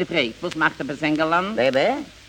gefragt, was macht er bei Sengerland? Bebe?